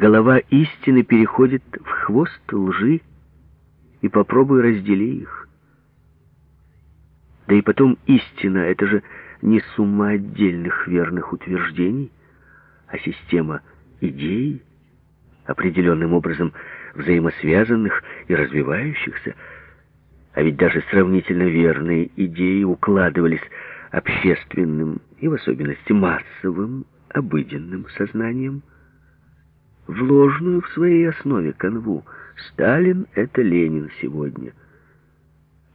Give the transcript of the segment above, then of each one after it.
голова истины переходит в хвост лжи, и попробуй раздели их. Да и потом истина — это же не сумма отдельных верных утверждений, а система идей, определенным образом взаимосвязанных и развивающихся, а ведь даже сравнительно верные идеи укладывались общественным и в особенности массовым, обыденным сознанием в ложную в своей основе канву. Сталин — это Ленин сегодня.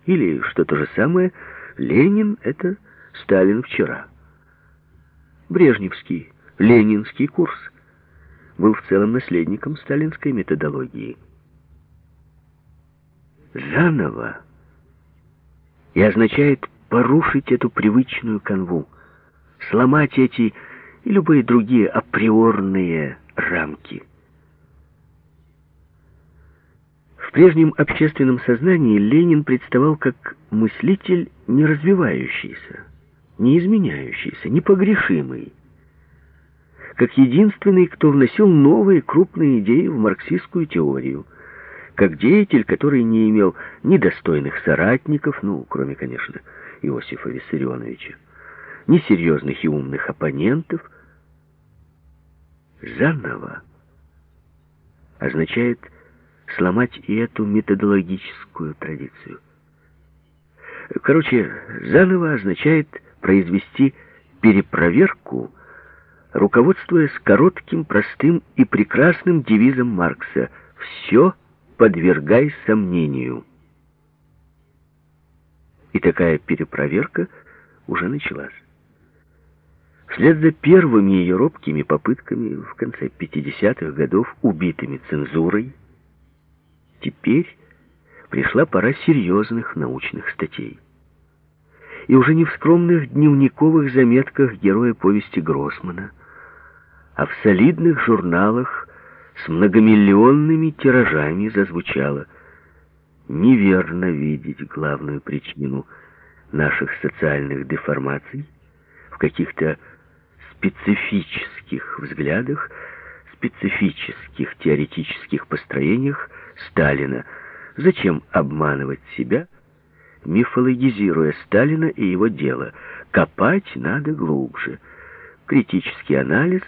Или, что то же самое, Ленин — это Сталин вчера. Брежневский, ленинский курс был в целом наследником сталинской методологии. Заново и означает порушить эту привычную канву, сломать эти и любые другие априорные рамки. В прежнем общественном сознании Ленин представал как мыслитель не развивающийся, не изменяющийся, непогрешимый, как единственный, кто вносил новые крупные идеи в марксистскую теорию, как деятель, который не имел ни достойных соратников, ну, кроме, конечно, Иосифа Виссарионовича, ни серьезных и умных оппонентов. Заново означает сломать и эту методологическую традицию. Короче, заново означает произвести перепроверку, руководствуясь коротким, простым и прекрасным девизом Маркса «Все подвергай сомнению». И такая перепроверка уже началась. Вслед за первыми ее робкими попытками в конце 50-х годов, убитыми цензурой, теперь пришла пора серьезных научных статей. И уже не в скромных дневниковых заметках героя повести Гроссмана, а в солидных журналах с многомиллионными тиражами зазвучало неверно видеть главную причину наших социальных деформаций в каких-то специфических взглядах, специфических теоретических построениях Сталина. Зачем обманывать себя, мифологизируя Сталина и его дело? Копать надо глубже. Критический анализ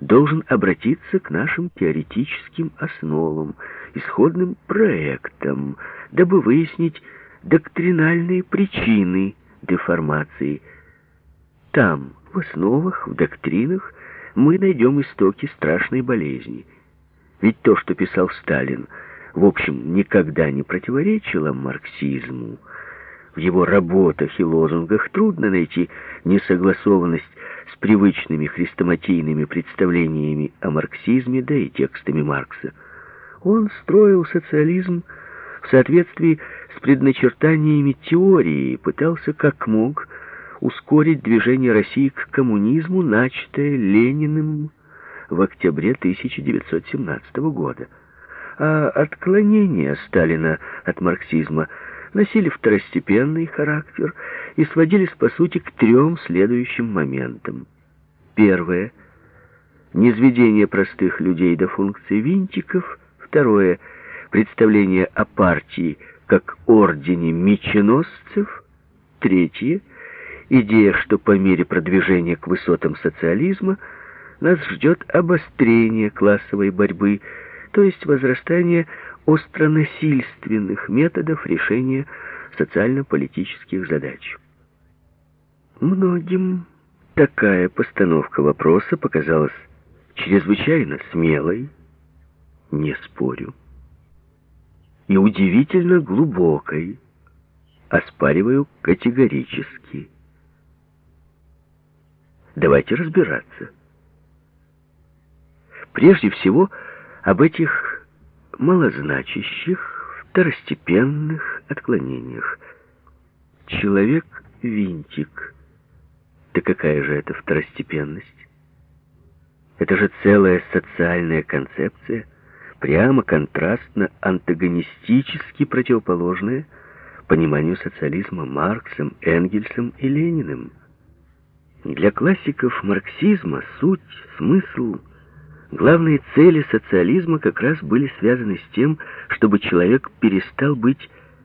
должен обратиться к нашим теоретическим основам, исходным проектам, дабы выяснить доктринальные причины деформации. Там, в основах, в доктринах, мы найдем истоки страшной болезни. Ведь то, что писал Сталин, в общем, никогда не противоречило марксизму. В его работах и лозунгах трудно найти несогласованность с привычными хрестоматийными представлениями о марксизме, да и текстами Маркса. Он строил социализм в соответствии с предначертаниями теории, пытался как мог ускорить движение России к коммунизму, начатое Лениным в октябре 1917 года. А отклонения Сталина от марксизма носили второстепенный характер и сводились, по сути, к трем следующим моментам. Первое — низведение простых людей до функций винтиков. Второе — представление о партии как ордене меченосцев. Третье — идея, что по мере продвижения к высотам социализма нас ждет обострение классовой борьбы, то есть возрастание остронасильственных методов решения социально-политических задач. Многим такая постановка вопроса показалась чрезвычайно смелой, не спорю и удивительно глубокой, оспариваю категорически. Давайте разбираться. Прежде всего, об этих малозначащих, второстепенных отклонениях. Человек-винтик. Да какая же это второстепенность? Это же целая социальная концепция — прямо контрастно антагонистически противоположное пониманию социализма Марксом, Энгельсом и Лениным. Для классиков марксизма суть, смысл Главные цели социализма как раз были связаны с тем, чтобы человек перестал быть